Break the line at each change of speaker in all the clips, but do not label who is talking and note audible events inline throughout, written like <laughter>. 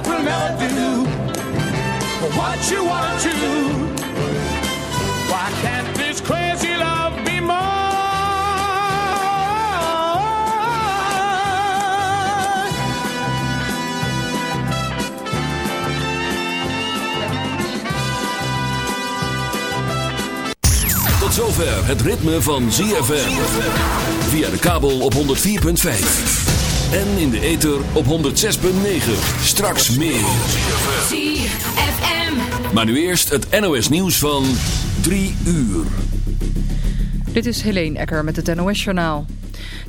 Love will never do what you want to. Why can't this crazy love be mine?
Tot zover het ritme van ZFM. Via de kabel op 104.5. En in de ether op 106.9. Straks meer.
ZFM.
Maar nu eerst het NOS nieuws van 3 uur.
Dit is Helene Ecker met het NOS-journaal.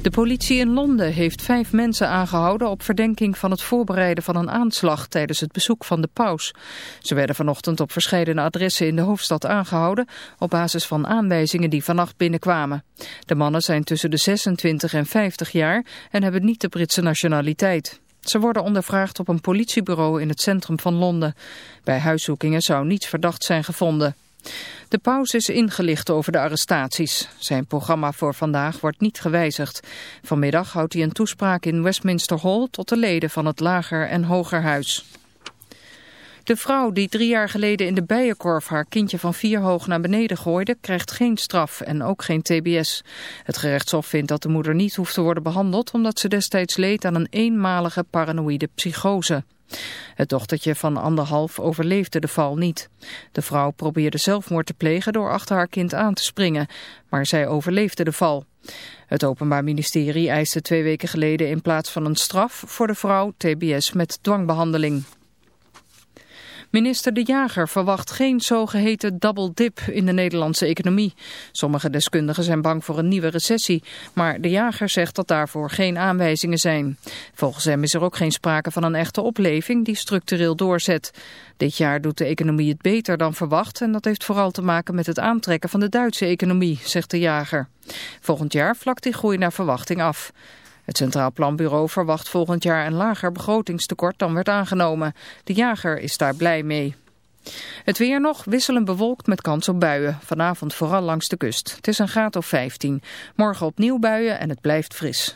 De politie in Londen heeft vijf mensen aangehouden op verdenking van het voorbereiden van een aanslag tijdens het bezoek van de paus. Ze werden vanochtend op verschillende adressen in de hoofdstad aangehouden op basis van aanwijzingen die vannacht binnenkwamen. De mannen zijn tussen de 26 en 50 jaar en hebben niet de Britse nationaliteit. Ze worden ondervraagd op een politiebureau in het centrum van Londen. Bij huiszoekingen zou niets verdacht zijn gevonden. De paus is ingelicht over de arrestaties. Zijn programma voor vandaag wordt niet gewijzigd. Vanmiddag houdt hij een toespraak in Westminster Hall tot de leden van het Lager- en Hogerhuis. De vrouw die drie jaar geleden in de bijenkorf haar kindje van vier hoog naar beneden gooide, krijgt geen straf en ook geen tbs. Het gerechtshof vindt dat de moeder niet hoeft te worden behandeld omdat ze destijds leed aan een eenmalige paranoïde psychose. Het dochtertje van anderhalf overleefde de val niet. De vrouw probeerde zelfmoord te plegen door achter haar kind aan te springen, maar zij overleefde de val. Het Openbaar Ministerie eiste twee weken geleden in plaats van een straf voor de vrouw tbs met dwangbehandeling. Minister De Jager verwacht geen zogeheten double dip in de Nederlandse economie. Sommige deskundigen zijn bang voor een nieuwe recessie, maar De Jager zegt dat daarvoor geen aanwijzingen zijn. Volgens hem is er ook geen sprake van een echte opleving die structureel doorzet. Dit jaar doet de economie het beter dan verwacht en dat heeft vooral te maken met het aantrekken van de Duitse economie, zegt De Jager. Volgend jaar vlakt die groei naar verwachting af. Het Centraal Planbureau verwacht volgend jaar een lager begrotingstekort dan werd aangenomen. De jager is daar blij mee. Het weer nog wisselend bewolkt met kans op buien. Vanavond vooral langs de kust. Het is een graad of 15. Morgen opnieuw buien en het blijft fris.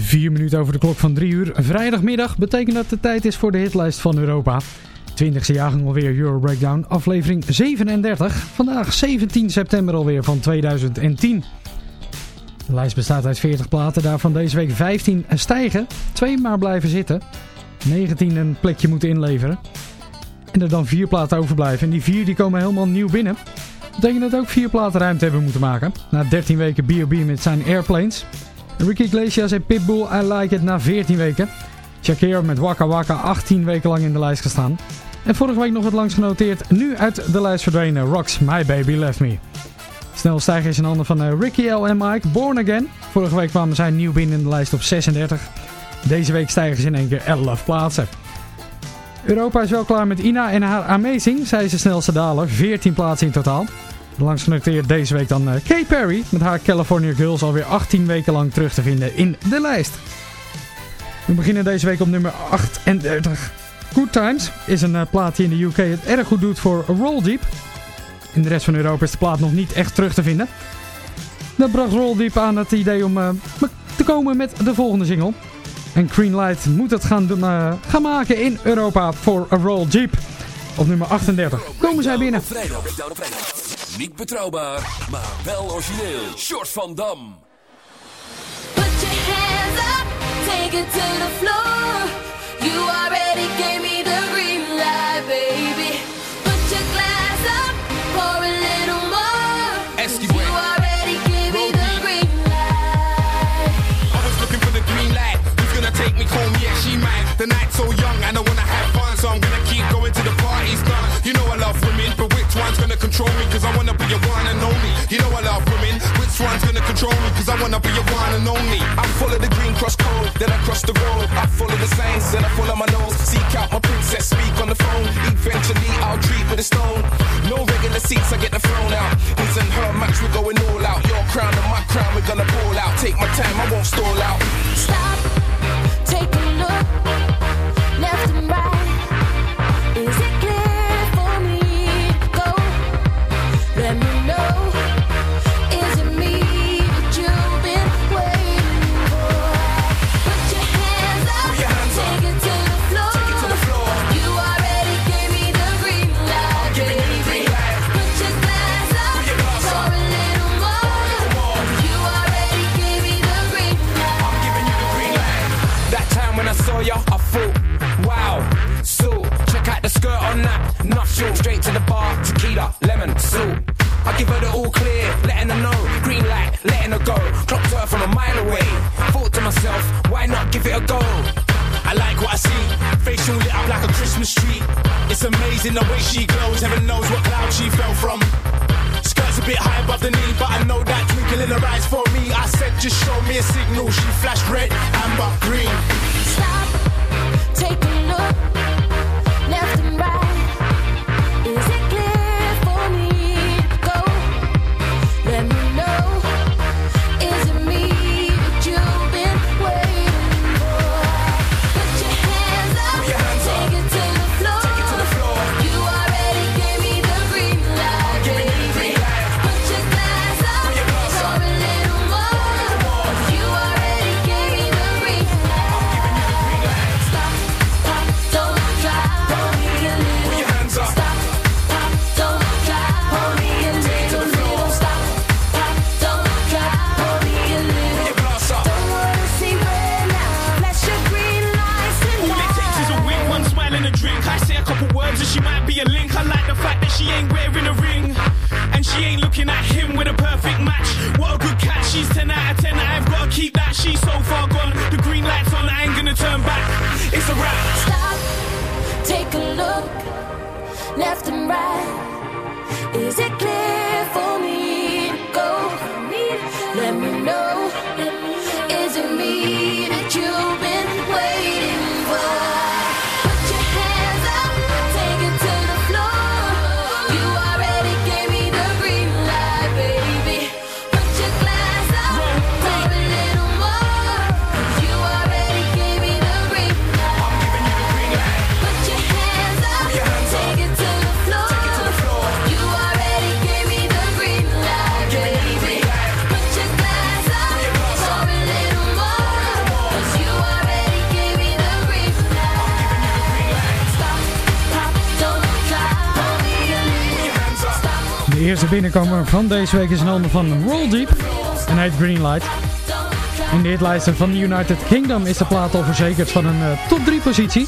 Vier minuten over de klok van drie uur. Vrijdagmiddag betekent dat de tijd is voor de hitlijst van Europa. 20e jaargang alweer Euro Breakdown, aflevering 37. Vandaag 17 september alweer van 2010. De lijst bestaat uit 40 platen, daarvan deze week 15 stijgen, 2 maar blijven zitten. 19 een plekje moeten inleveren. En er dan 4 platen overblijven. En die 4 die komen helemaal nieuw binnen. Dat betekent dat ook 4 platen ruimte hebben moeten maken. Na 13 weken B.O.B. met zijn Airplanes. Ricky Iglesias en Pitbull, I Like It na 14 weken. Shakira met Waka Waka 18 weken lang in de lijst gestaan. En vorige week nog het langst genoteerd, nu uit de lijst verdwenen, Rocks My Baby Left Me. Snel stijgen is in handen van eh, Ricky L en Mike, Born Again. Vorige week kwamen zij nieuw binnen in de lijst op 36. Deze week stijgen ze in één keer 11 plaatsen. Europa is wel klaar met Ina en haar Amazing. Zij is de snelste daler, 14 plaatsen in totaal. Langs genoteerd deze week dan eh, Kay Perry met haar California Girls alweer 18 weken lang terug te vinden in de lijst. We beginnen deze week op nummer 38. Good Times is een eh, plaat die in de UK het erg goed doet voor Roll Deep. In de rest van Europa is de plaat nog niet echt terug te vinden. Dat bracht Roll Deep aan het idee om eh, te komen met de volgende single. En Greenlight moet het gaan, gaan maken in Europa voor Roll Jeep. Op nummer 38 komen zij binnen.
Niet betrouwbaar, maar wel origineel. Short van Dam.
Put your hands up, take it to the floor. You already gave me the green light, baby.
Gonna take me she might. The night's so young and I wanna have fun, so I'm gonna keep going to the party's done. You know I love women, but which one's gonna control me? Cause I wanna be your one and only. You know I love women, which one's gonna control me? Cause I wanna be your one and only. I follow the green cross code, then I cross the road. I follow the signs, then I follow my nose. Seek out my princess, speak on the phone. Eventually I'll treat with a stone. No regular seats, I get the throne out. His and her match, we're going all out. Your crown and my crown, we're gonna ball out. Take my time, I won't stall out. Christmas tree. It's amazing the way she glows. Heaven knows what cloud she fell from. Skirt's a bit high above the knee, but I know that twinkle in her eyes for me. I said, just show me a signal. She flashed red, amber,
green.
van deze week is een ander van Roll Deep en heet Greenlight. In de hitlijsten van de United Kingdom is de plaat al verzekerd van een eh, top 3 positie.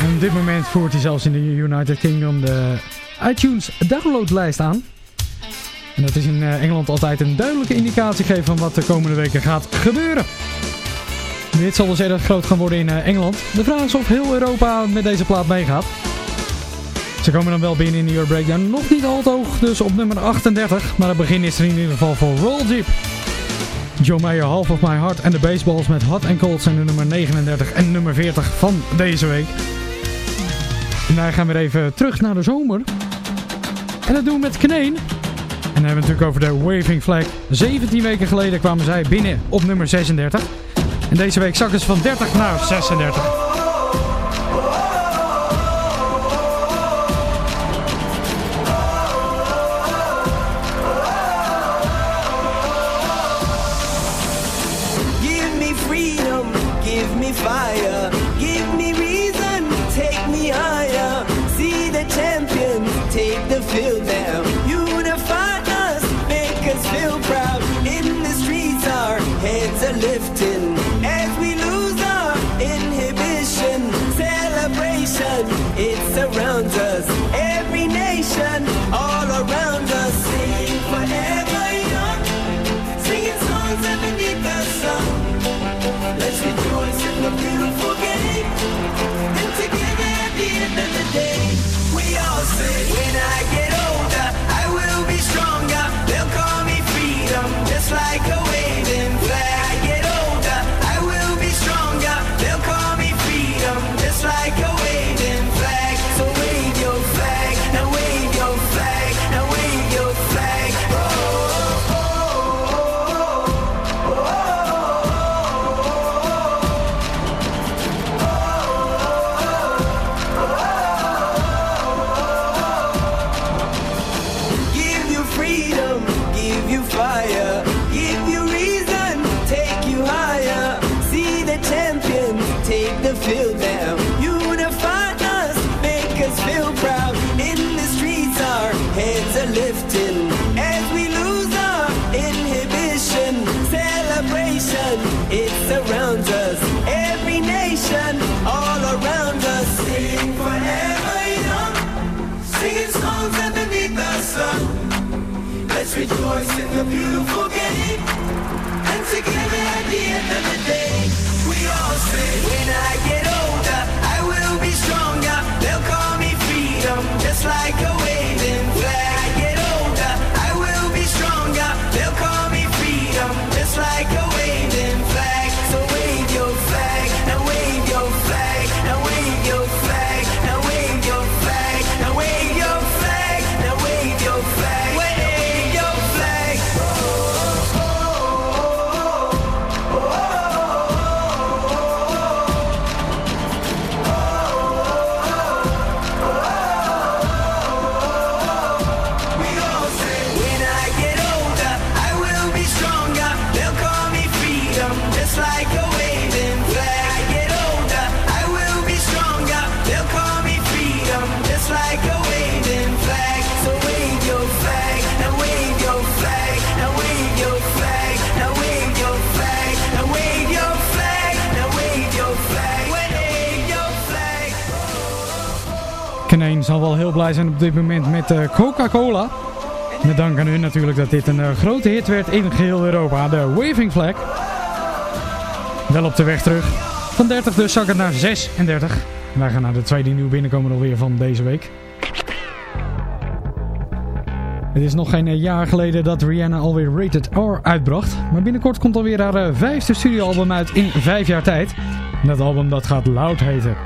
En op dit moment voert hij zelfs in de United Kingdom de iTunes downloadlijst aan. En dat is in eh, Engeland altijd een duidelijke indicatie geven van wat de komende weken gaat gebeuren. Dit zal dus erg groot gaan worden in eh, Engeland. De vraag is of heel Europa met deze plaat meegaat. Ze komen dan wel binnen in de Euro Breakdown. Nog niet al te hoog, dus op nummer 38. Maar het begin is er in ieder geval voor Roll Jeep. Joe Mayer, Half of My Heart en de Baseballs met Hot and Cold zijn de nummer 39 en nummer 40 van deze week. En daar gaan we weer even terug naar de zomer. En dat doen we met Kneen. En dan hebben we natuurlijk over de Waving Flag. 17 weken geleden kwamen zij binnen op nummer 36. En deze week zakken ze van 30 naar 36. heel blij zijn op dit moment met eh, Coca-Cola. Met dank aan hun natuurlijk dat dit een eh, grote hit werd in geheel Europa. De Waving Flag. Wel op de weg terug. Van 30 dus zakken naar 36.
Wij gaan naar de tweede nieuw binnenkomen alweer van deze week. Het is nog geen eh, jaar geleden dat Rihanna alweer Rated R uitbracht. Maar binnenkort komt alweer haar vijfde studioalbum uit in vijf jaar tijd. Dat album dat gaat Loud heten.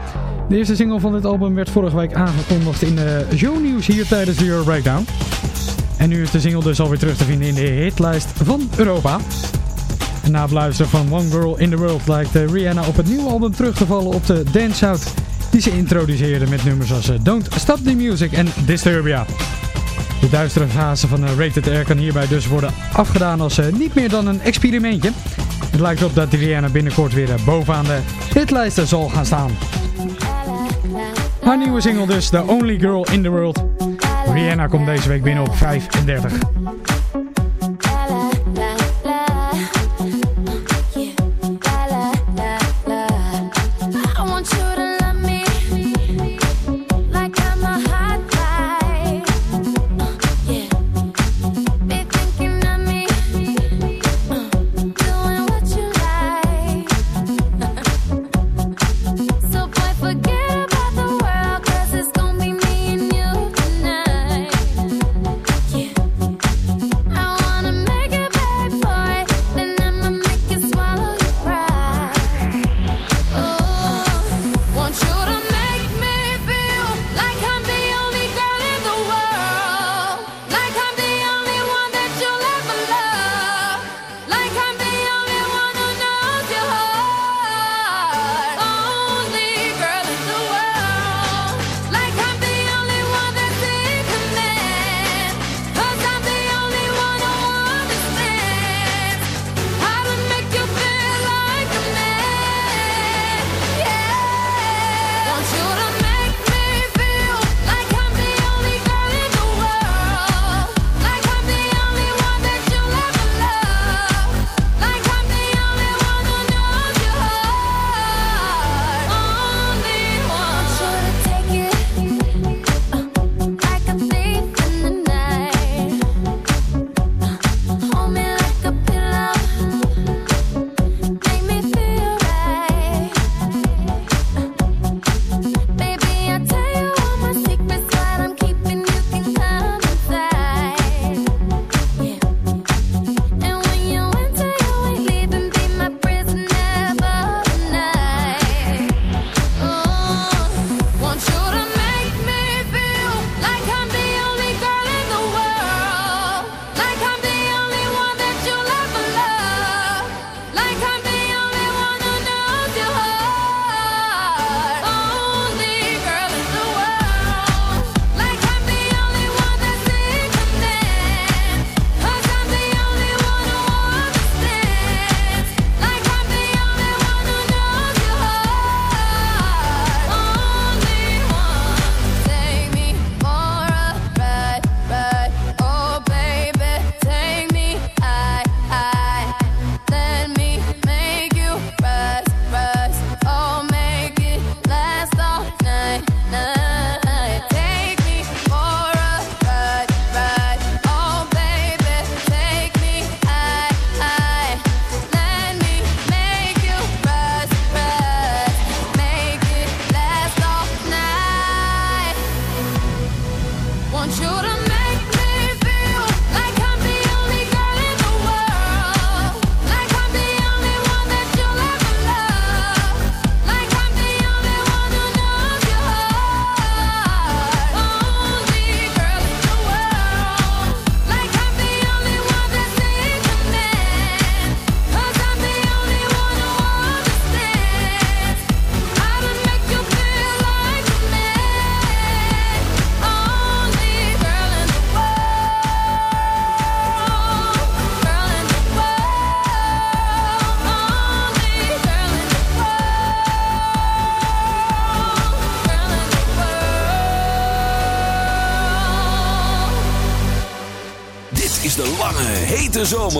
De eerste single van dit album werd vorige week aangekondigd in de shownieuws hier tijdens de Euro Breakdown. En nu is de single dus alweer terug te vinden in de hitlijst van Europa. En na het luisteren van One Girl in the World lijkt eh, Rihanna op het nieuwe album terug te vallen op de dance out die ze introduceerde met nummers als eh, Don't Stop the Music en Disturbia. De duistere fase van eh, Rated R kan hierbij dus worden afgedaan als eh, niet meer dan een experimentje. Het lijkt op dat Rihanna binnenkort weer eh, bovenaan de hitlijsten zal gaan staan. Haar nieuwe single dus, The Only Girl in the World. Rihanna komt deze week binnen op 35.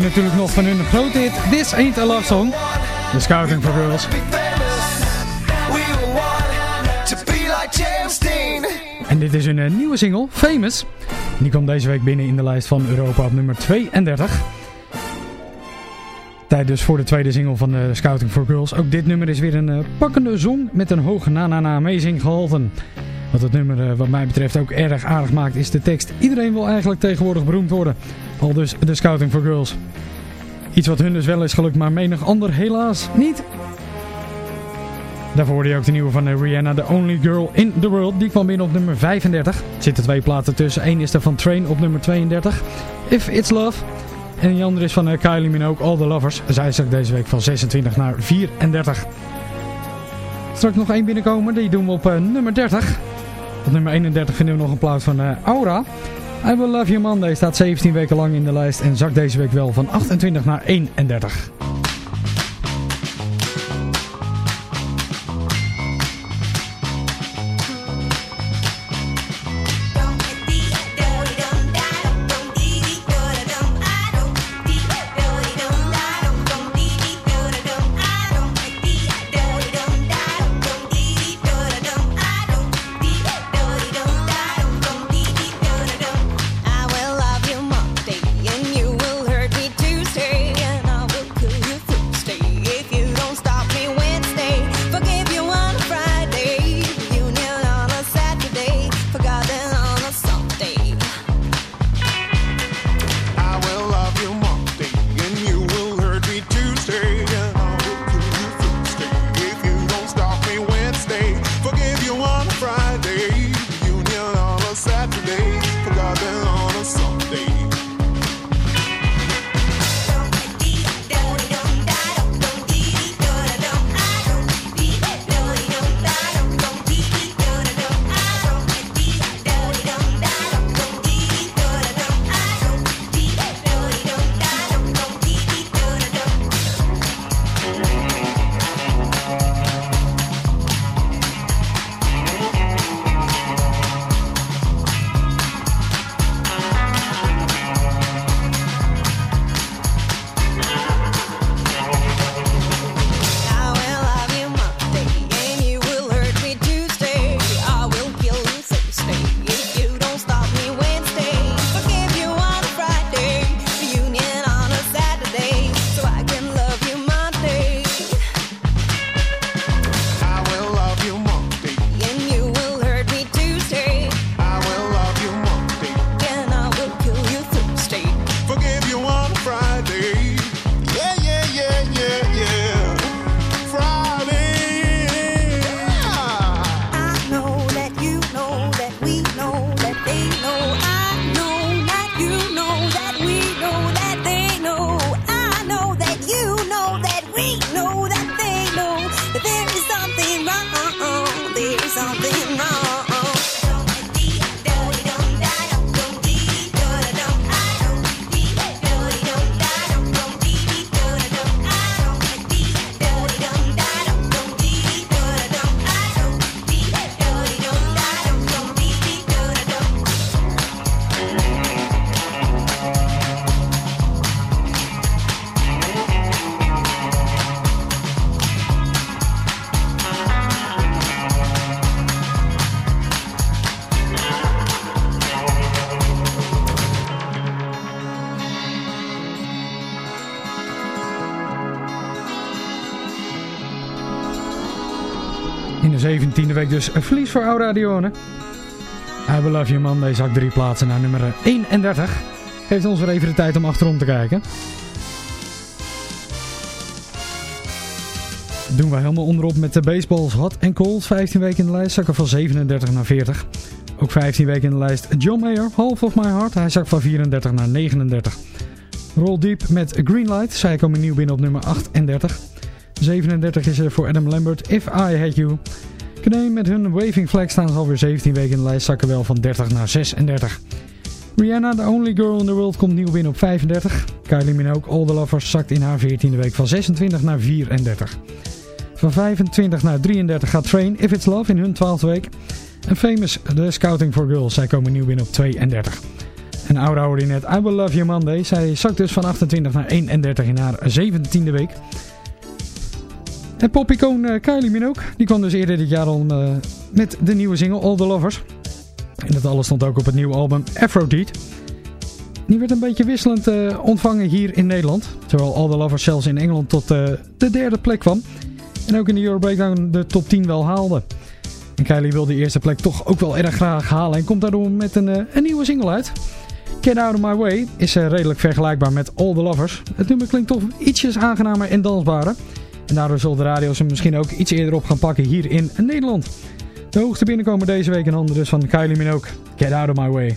Natuurlijk nog van hun grote hit This Ain't a Love Song. The Scouting for Girls. En dit is hun eh, nieuwe single, Famous. Die kwam deze week binnen in de lijst van Europa op nummer 32. Tijd dus voor de tweede single van de Scouting for Girls. Ook dit nummer is weer een eh, pakkende song met een hoge na-na-na amazing gehalte. Wat het nummer eh, wat mij betreft ook erg aardig maakt is de tekst. Iedereen wil eigenlijk tegenwoordig beroemd worden. Al dus de Scouting for Girls. Iets wat hun dus wel is gelukt, maar menig ander helaas niet. Daarvoor hoorde je ook de nieuwe van eh, Rihanna, The Only Girl in the World. Die kwam binnen op nummer 35. Er zitten twee platen tussen. Eén is er van Train op nummer 32. If It's Love. En die andere is van eh, Kylie Minogue, All The Lovers. Zij ook deze week van 26 naar 34. Straks nog één binnenkomen. Die doen we op nummer 30. Op nummer 31 vinden we nog een plaat van eh, Aura. I Will Love You Monday staat 17 weken lang in de lijst. En zakt deze week wel van 28 naar 31. In de 17e week dus een verlies voor Auradione. I Will Love You Man, deze zak drie plaatsen naar nummer 31. Geeft ons weer even de tijd om achterom te kijken. Doen we helemaal onderop met de baseballs Hot and Cold. 15 weken in de lijst, zakken van 37 naar 40. Ook 15 weken in de lijst John Mayer, Half of My Heart. Hij zakt van 34 naar 39. Roll Deep met Greenlight. Zij komen nieuw binnen op nummer 38. 37 is er voor Adam Lambert, If I Had You. Knee met hun Waving Flag staan alweer 17 weken in de lijst, zakken wel van 30 naar 36. Rihanna, The Only Girl in the World, komt nieuw binnen op 35. Kylie Minogue, All the Lovers, zakt in haar 14e week van 26 naar 34. Van 25 naar 33 gaat Train, If It's Love, in hun 12e week. En Famous, The Scouting for Girls, zij komen nieuw binnen op 32. En oude hoorde net, I Will Love You Monday. Zij zakt dus van 28 naar 31 in haar 17e week. En popicoon uh, Kylie Minogue, die kwam dus eerder dit jaar al uh, met de nieuwe single All The Lovers. En dat alles stond ook op het nieuwe album Aphrodite. Die werd een beetje wisselend uh, ontvangen hier in Nederland. Terwijl All The Lovers zelfs in Engeland tot de derde plek kwam. En ook in de Euro Breakdown de top 10 wel haalde. En Kylie wil die eerste plek toch ook wel erg graag halen. En komt daardoor met een, een nieuwe single uit. Get Out of My Way is redelijk vergelijkbaar met All The Lovers. Het nummer klinkt toch ietsjes aangenamer en dansbaarder. En daardoor zullen de radio's hem misschien ook iets eerder op gaan pakken hier in Nederland. De hoogte binnenkomen deze week in handen dus van Kylie Minogue. Get out of my way.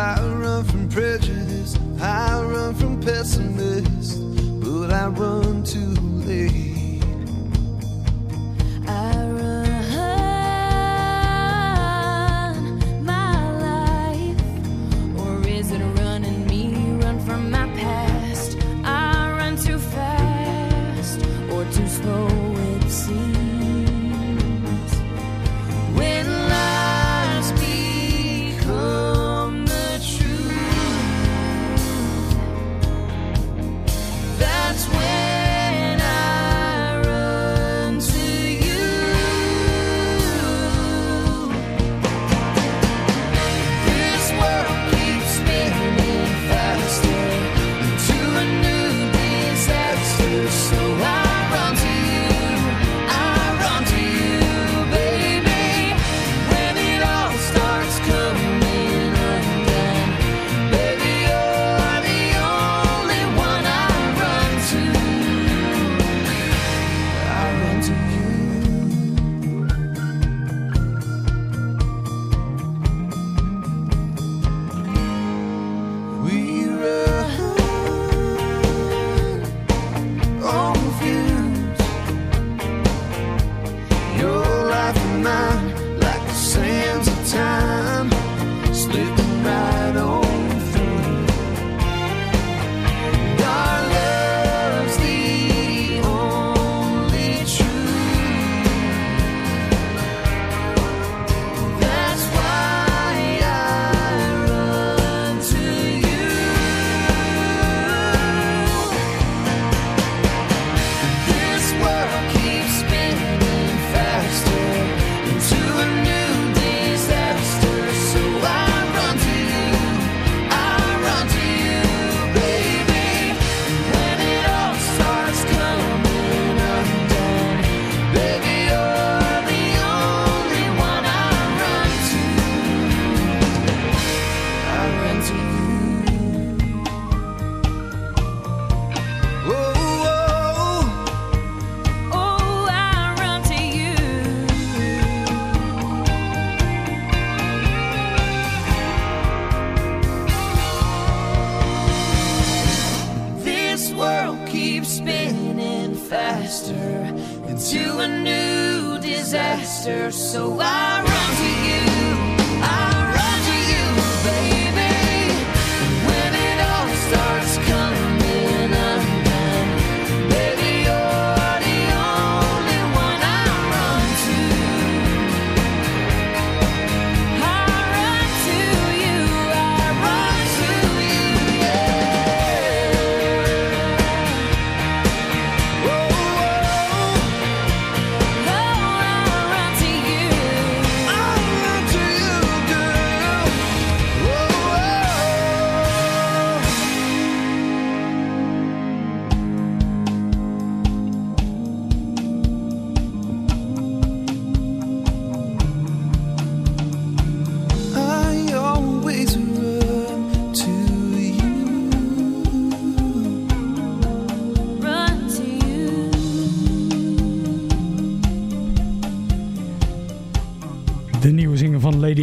I run from prejudice. I run from pessimists. But I run too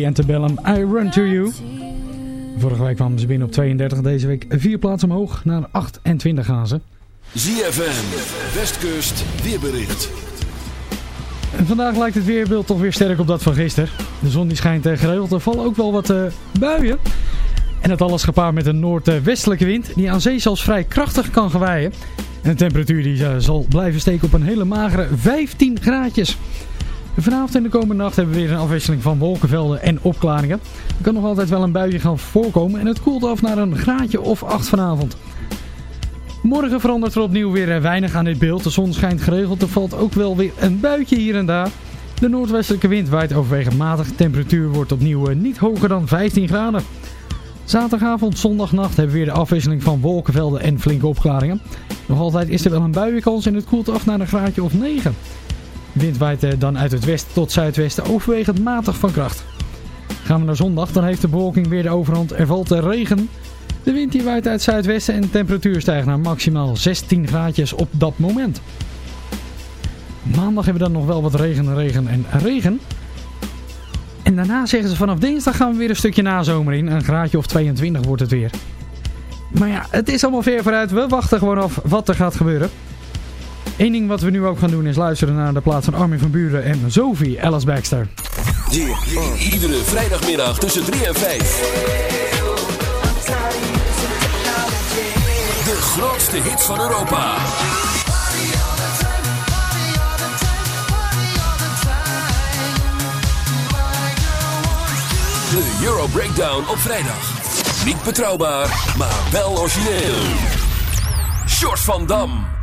Antebellum, I Run To You. Vorige week kwamen ze binnen op 32, deze week vier plaatsen omhoog. Naar 28 gaan ze.
ZFM, Westkust, weerbericht.
En vandaag lijkt het weerbeeld toch weer sterk op dat van gisteren. De zon die schijnt eh, geregeld, er vallen ook wel wat eh, buien. En het alles gepaard met een noordwestelijke wind die aan zee zelfs vrij krachtig kan gewaaien. En de temperatuur die, eh, zal blijven steken op een hele magere 15 graadjes. Vanavond en de komende nacht hebben we weer een afwisseling van wolkenvelden en opklaringen. Er kan nog altijd wel een buitje gaan voorkomen en het koelt af naar een graadje of 8 vanavond. Morgen verandert er opnieuw weer eh, weinig aan dit beeld. De zon schijnt geregeld, er valt ook wel weer een buitje hier en daar. De noordwestelijke wind waait overwegend matig. Temperatuur wordt opnieuw eh, niet hoger dan 15 graden. Zaterdagavond, zondagnacht hebben we weer de afwisseling van wolkenvelden en flinke opklaringen. Nog altijd is er wel een buienkans en het koelt af naar een graadje of 9. Wind waait eh, dan uit het westen tot zuidwesten overwegend matig van kracht. Gaan we naar zondag, dan heeft de bewolking weer de overhand. Er valt eh, regen. De wind die waait uit het zuidwesten en de temperatuur stijgt naar maximaal 16 graadjes op dat moment. Maandag hebben we dan nog wel wat regen, regen en regen. En daarna zeggen ze vanaf dinsdag gaan we weer een stukje nazomer in. Een graadje of 22 wordt het weer. Maar ja, het is allemaal ver vooruit. We wachten gewoon af wat er gaat gebeuren. Eén ding wat we nu ook gaan doen is luisteren naar de plaats van Armin van Buren en Sophie Alice Baxter.
Iedere vrijdagmiddag tussen 3 en 5. De grootste hits van Europa. De Euro Breakdown op vrijdag. Niet betrouwbaar, maar wel origineel. Short van Dam.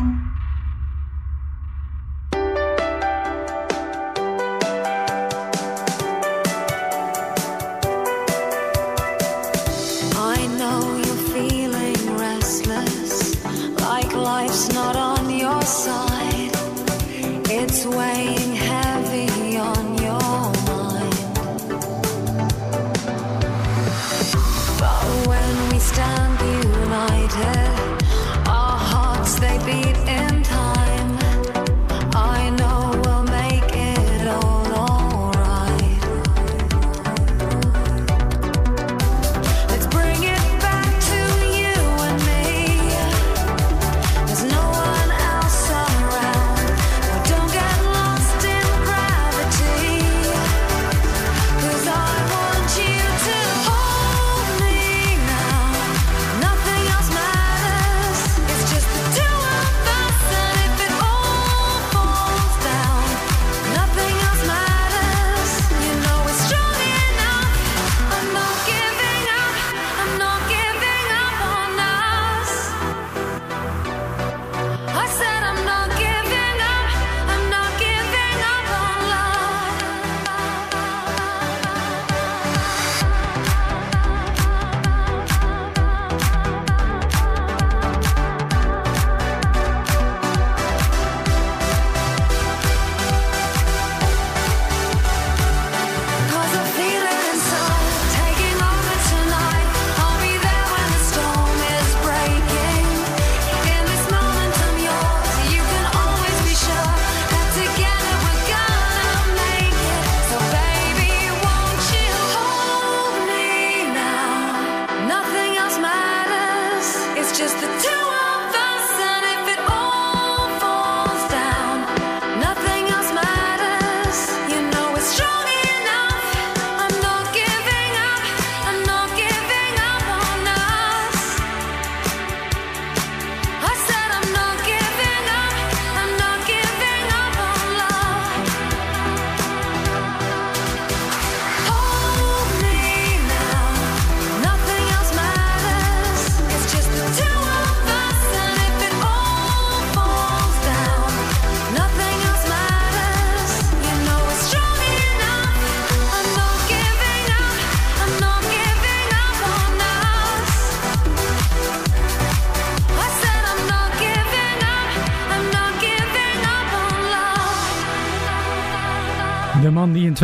Just the two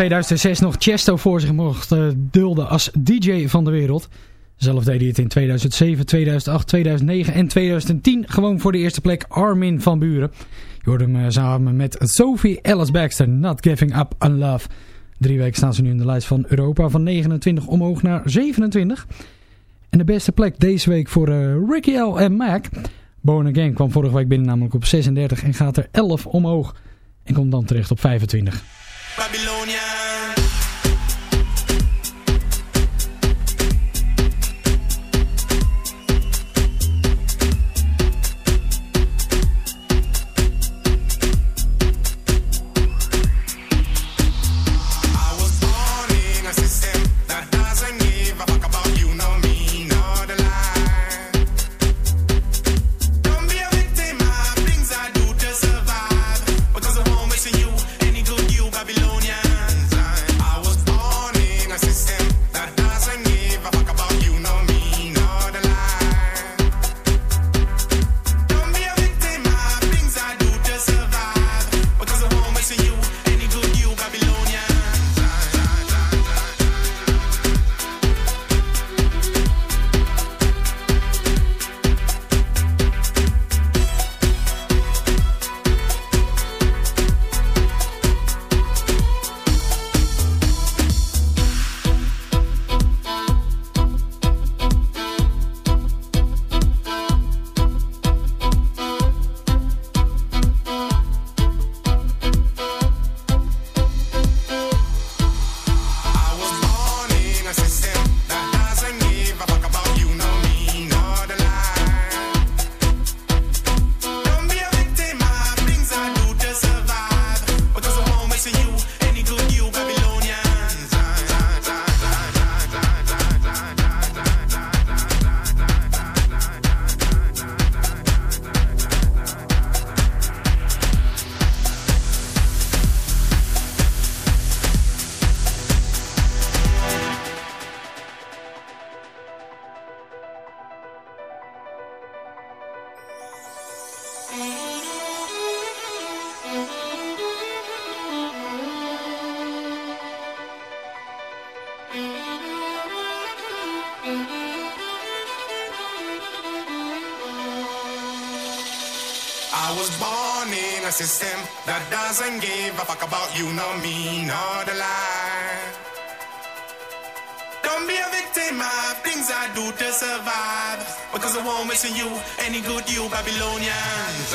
2006 nog Chesto voor zich mocht eh, dulden als DJ van de wereld. Zelf deed hij het in 2007, 2008, 2009 en 2010 gewoon voor de eerste plek Armin van Buren. Je hoorde hem eh, samen met Sophie Alice Baxter, Not Giving Up on Love. Drie weken staan ze nu in de lijst van Europa van 29 omhoog naar 27. En de beste plek deze week voor eh, Ricky L en Mac. Born Again kwam vorige week binnen namelijk op 36 en gaat er 11 omhoog. En komt dan terecht op 25.
I you, nor me, nor the lie. Don't be a victim of things I do to survive. Because I won't miss you any good, you Babylonians.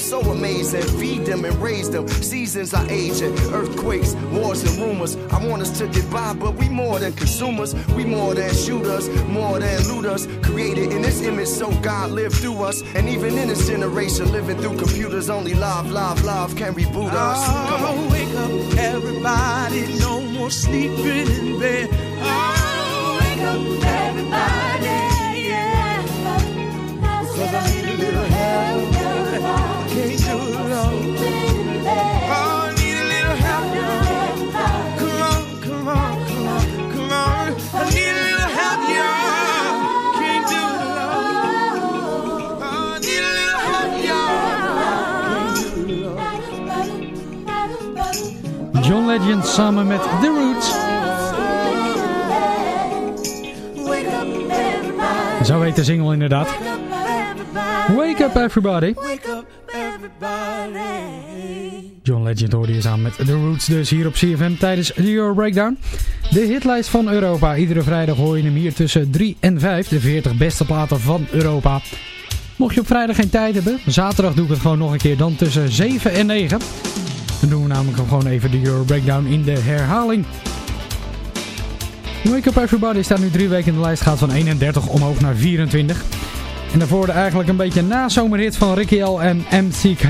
so amazing. Feed them and raise them. Seasons are aging. Earthquakes, wars, and rumors. I want us to get by, but we more than consumers. We more than shooters. more than looters. Created in this image, so God lived through us. And even in this generation, living through computers, only love, love, love can reboot us. Come on.
Oh, wake up, everybody. No more sleeping in bed. Oh, wake up, everybody.
Legend samen met The Roots. Zo heet de single inderdaad. Wake up everybody. John Legend hoorde je samen met The Roots dus hier op CFM tijdens de Euro Breakdown. De hitlijst van Europa. Iedere vrijdag hoor je hem hier tussen 3 en 5. De 40 beste platen van Europa. Mocht je op vrijdag geen tijd hebben, zaterdag doe ik het gewoon nog een keer. Dan tussen 7 en 9. Dan doen we namelijk gewoon even de Euro Breakdown in de herhaling. Wake Up Everybody staat nu drie weken in de lijst. Gaat van 31 omhoog naar 24. En daarvoor de eigenlijk een beetje na-zomerhit van Ricky L en MCK.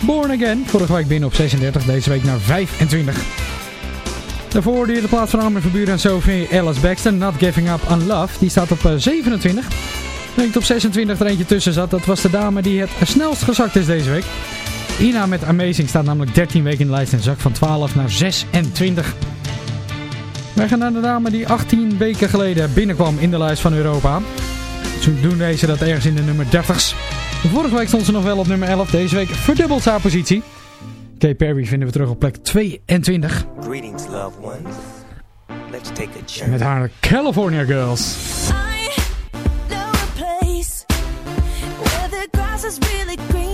Born Again. Vorige week binnen op 36. Deze week naar 25. Daarvoor de plaats van Armin Verburen en Sophie Alice Baxter. Not Giving Up on Love. Die staat op eh, 27. Denk dat op 26 er eentje tussen zat. Dat was de dame die het snelst gezakt is deze week. Ina met Amazing staat namelijk 13 weken in de lijst en zak van 12 naar 26. Wij gaan naar de dame die 18 weken geleden binnenkwam in de lijst van Europa. Zo doen deze dat ergens in de nummer 30's. Vorige week stond ze nog wel op nummer 11. Deze week verdubbelt ze haar positie. Kay Perry vinden we terug op plek 22.
Greetings, loved ones. Let's take a journey.
Met haar California Girls.
know a place where the grass is really greener.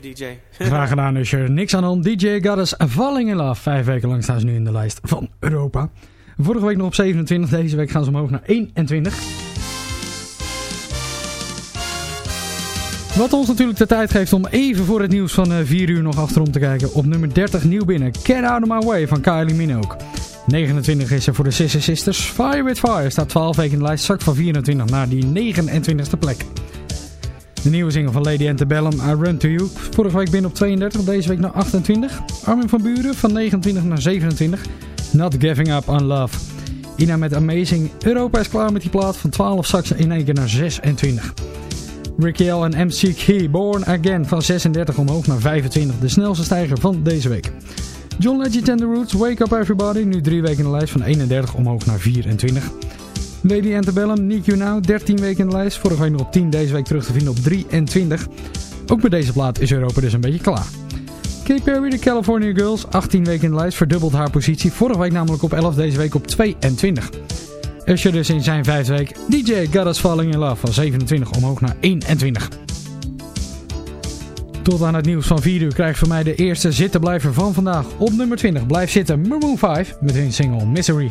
DJ. <laughs>
Graag gedaan, Usher. Niks aan hand. DJ Us Falling in Love. Vijf weken lang staan ze nu in de lijst van Europa. Vorige week nog op 27. Deze week gaan ze omhoog naar 21. Wat ons natuurlijk de tijd geeft om even voor het nieuws van 4 uur nog achterom te kijken. Op nummer 30 nieuw binnen. Get Out of My Way van Kylie Minogue. 29 is er voor de Sister Sisters. Fire with Fire staat 12 weken in de lijst. Zak van 24 naar die 29e plek. De nieuwe single van Lady Antebellum, I Run To You. Vorige week binnen op 32, deze week naar 28. Armin van Buren van 29 naar 27. Not Giving Up On Love. Ina met Amazing. Europa is klaar met die plaat van 12 zaks in één keer naar 26. Ricky L en MC Key, Born Again van 36 omhoog naar 25. De snelste stijger van deze week. John Legend and The Roots, Wake Up Everybody. Nu drie weken in de lijst van 31 omhoog naar 24. Lady Antebellum, Need You Now, 13 weken in de lijst. Vorige week nog op 10, deze week terug te vinden op 23. Ook met deze plaat is Europa dus een beetje klaar. Katy Perry, de California Girls, 18 weken in de lijst, verdubbelt haar positie. Vorige week namelijk op 11, deze week op 22. Usher dus in zijn vijfde week. DJ Got Us Falling In Love van 27 omhoog naar 21. Tot aan het nieuws van 4 uur krijgt voor mij de eerste zittenblijver van vandaag. Op nummer 20 blijft zitten Maroon 5 met hun single Misery.